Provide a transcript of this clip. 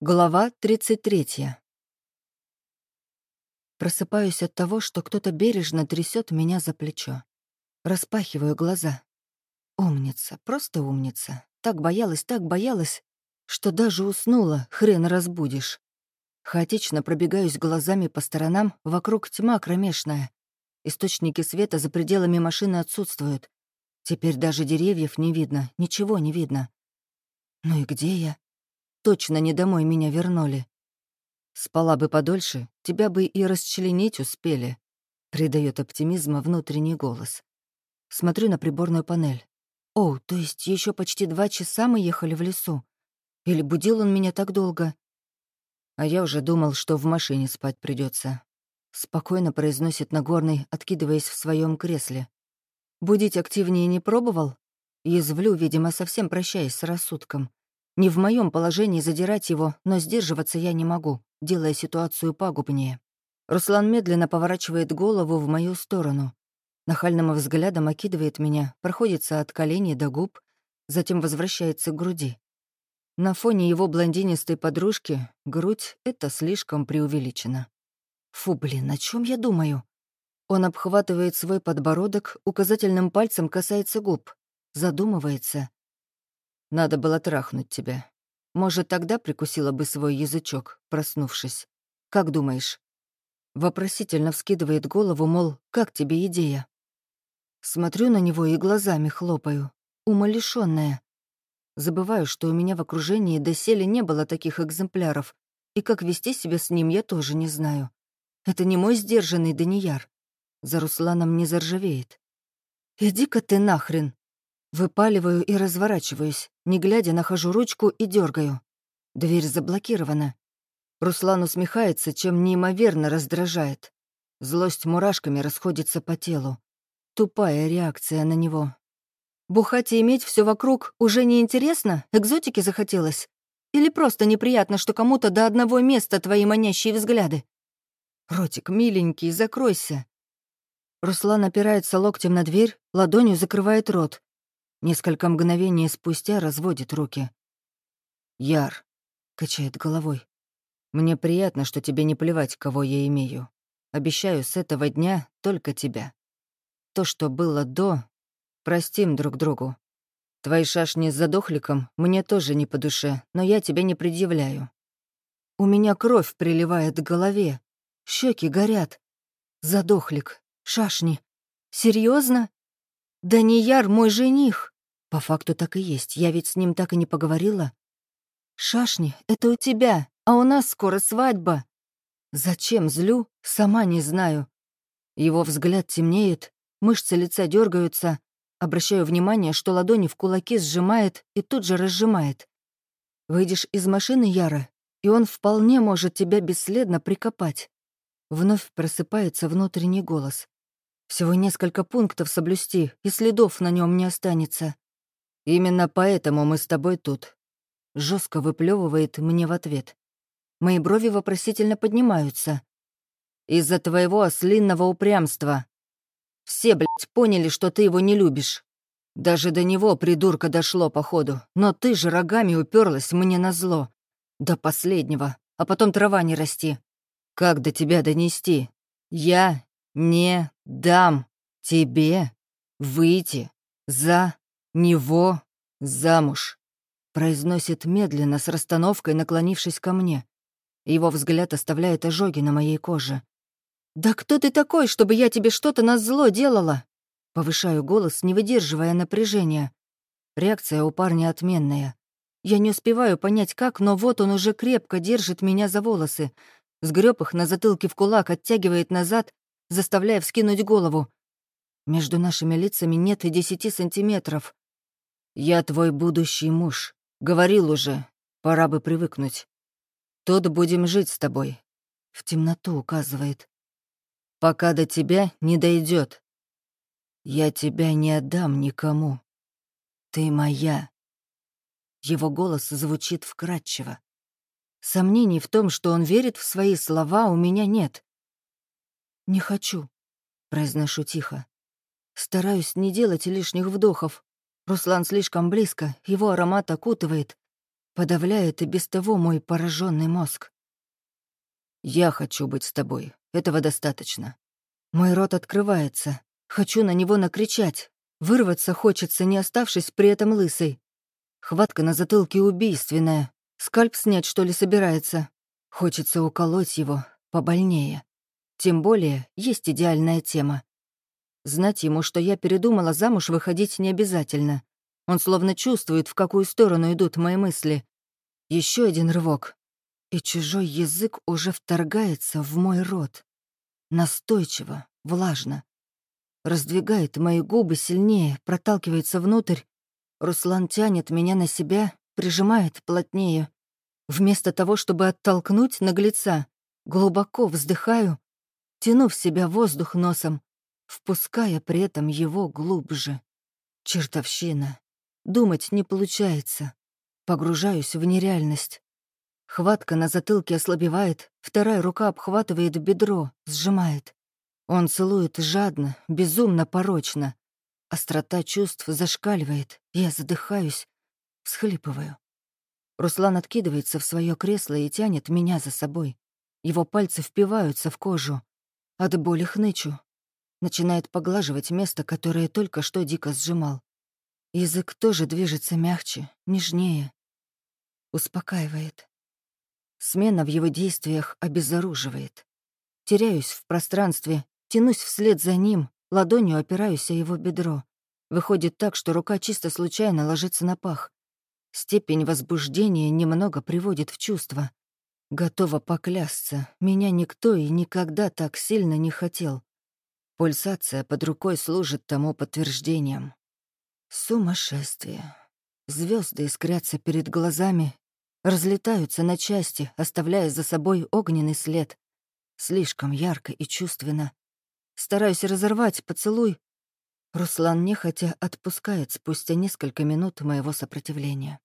Глава 33. Просыпаюсь от того, что кто-то бережно трясет меня за плечо. Распахиваю глаза. Умница, просто умница. Так боялась, так боялась, что даже уснула, хрен разбудишь. Хаотично пробегаюсь глазами по сторонам, вокруг тьма кромешная. Источники света за пределами машины отсутствуют. Теперь даже деревьев не видно, ничего не видно. Ну и где я? Точно не домой меня вернули. Спала бы подольше, тебя бы и расчленить успели, придает оптимизма внутренний голос. Смотрю на приборную панель. О, то есть еще почти два часа мы ехали в лесу. Или будил он меня так долго? А я уже думал, что в машине спать придется. Спокойно произносит Нагорный, откидываясь в своем кресле. Будить активнее не пробовал? Язвлю, видимо, совсем прощаясь с рассудком. Не в моем положении задирать его, но сдерживаться я не могу, делая ситуацию пагубнее. Руслан медленно поворачивает голову в мою сторону. Нахальным взглядом окидывает меня, проходится от коленей до губ, затем возвращается к груди. На фоне его блондинистой подружки грудь — это слишком преувеличено. Фу, блин, о чем я думаю? Он обхватывает свой подбородок, указательным пальцем касается губ, задумывается, надо было трахнуть тебя. Может, тогда прикусила бы свой язычок, проснувшись. Как думаешь?» Вопросительно вскидывает голову, мол, как тебе идея? Смотрю на него и глазами хлопаю, умалишённая. Забываю, что у меня в окружении доселе не было таких экземпляров, и как вести себя с ним я тоже не знаю. Это не мой сдержанный Данияр. За Русланом не заржавеет. «Иди-ка ты нахрен!» Выпаливаю и разворачиваюсь, не глядя, нахожу ручку и дергаю. Дверь заблокирована. Руслан усмехается, чем неимоверно раздражает. Злость мурашками расходится по телу. Тупая реакция на него. Бухать и иметь все вокруг уже не интересно? Экзотики захотелось? Или просто неприятно, что кому-то до одного места твои манящие взгляды? Ротик, миленький, закройся. Руслан опирается локтем на дверь, ладонью закрывает рот. Несколько мгновений спустя разводит руки. «Яр», — качает головой, — «мне приятно, что тебе не плевать, кого я имею. Обещаю с этого дня только тебя. То, что было до, простим друг другу. Твои шашни с задохликом мне тоже не по душе, но я тебя не предъявляю. У меня кровь приливает к голове, щеки горят. Задохлик, шашни. Серьезно? «Данияр мой жених!» По факту так и есть, я ведь с ним так и не поговорила. «Шашни, это у тебя, а у нас скоро свадьба!» Зачем злю, сама не знаю. Его взгляд темнеет, мышцы лица дергаются. Обращаю внимание, что ладони в кулаки сжимает и тут же разжимает. Выйдешь из машины, Яра, и он вполне может тебя бесследно прикопать. Вновь просыпается внутренний голос. Всего несколько пунктов соблюсти, и следов на нем не останется. Именно поэтому мы с тобой тут. Жестко выплевывает мне в ответ. Мои брови вопросительно поднимаются. Из-за твоего ослинного упрямства. Все, блядь, поняли, что ты его не любишь. Даже до него, придурка, дошло, походу. Но ты же рогами уперлась мне на зло. До последнего. А потом трава не расти. Как до тебя донести? Я не дам тебе выйти за него замуж», — произносит медленно, с расстановкой, наклонившись ко мне. Его взгляд оставляет ожоги на моей коже. «Да кто ты такой, чтобы я тебе что-то на зло делала?» Повышаю голос, не выдерживая напряжения. Реакция у парня отменная. Я не успеваю понять, как, но вот он уже крепко держит меня за волосы, сгреб их на затылке в кулак, оттягивает назад заставляя вскинуть голову. Между нашими лицами нет и десяти сантиметров. «Я твой будущий муж. Говорил уже. Пора бы привыкнуть. Тут будем жить с тобой». В темноту указывает. «Пока до тебя не дойдет. Я тебя не отдам никому. Ты моя». Его голос звучит вкрадчиво. Сомнений в том, что он верит в свои слова, у меня нет. «Не хочу», — произношу тихо. Стараюсь не делать лишних вдохов. Руслан слишком близко, его аромат окутывает. подавляет и без того мой пораженный мозг. «Я хочу быть с тобой. Этого достаточно». Мой рот открывается. Хочу на него накричать. Вырваться хочется, не оставшись при этом лысой. Хватка на затылке убийственная. Скальп снять, что ли, собирается? Хочется уколоть его побольнее. Тем более, есть идеальная тема. Знать ему, что я передумала замуж выходить не обязательно. Он словно чувствует, в какую сторону идут мои мысли. Еще один рывок. И чужой язык уже вторгается в мой рот. Настойчиво, влажно. Раздвигает мои губы сильнее, проталкивается внутрь. Руслан тянет меня на себя, прижимает плотнее. Вместо того, чтобы оттолкнуть наглеца, глубоко вздыхаю, тяну в себя воздух носом, впуская при этом его глубже. Чертовщина. Думать не получается. Погружаюсь в нереальность. Хватка на затылке ослабевает, вторая рука обхватывает бедро, сжимает. Он целует жадно, безумно порочно. Острота чувств зашкаливает, я задыхаюсь, всхлипываю. Руслан откидывается в свое кресло и тянет меня за собой. Его пальцы впиваются в кожу. От боли хнычу. Начинает поглаживать место, которое только что дико сжимал. Язык тоже движется мягче, нежнее. Успокаивает. Смена в его действиях обезоруживает. Теряюсь в пространстве, тянусь вслед за ним, ладонью опираюсь о его бедро. Выходит так, что рука чисто случайно ложится на пах. Степень возбуждения немного приводит в чувство. Готова поклясться, меня никто и никогда так сильно не хотел. Пульсация под рукой служит тому подтверждением. Сумасшествие. Звезды искрятся перед глазами, разлетаются на части, оставляя за собой огненный след. Слишком ярко и чувственно. Стараюсь разорвать поцелуй. Руслан нехотя отпускает спустя несколько минут моего сопротивления.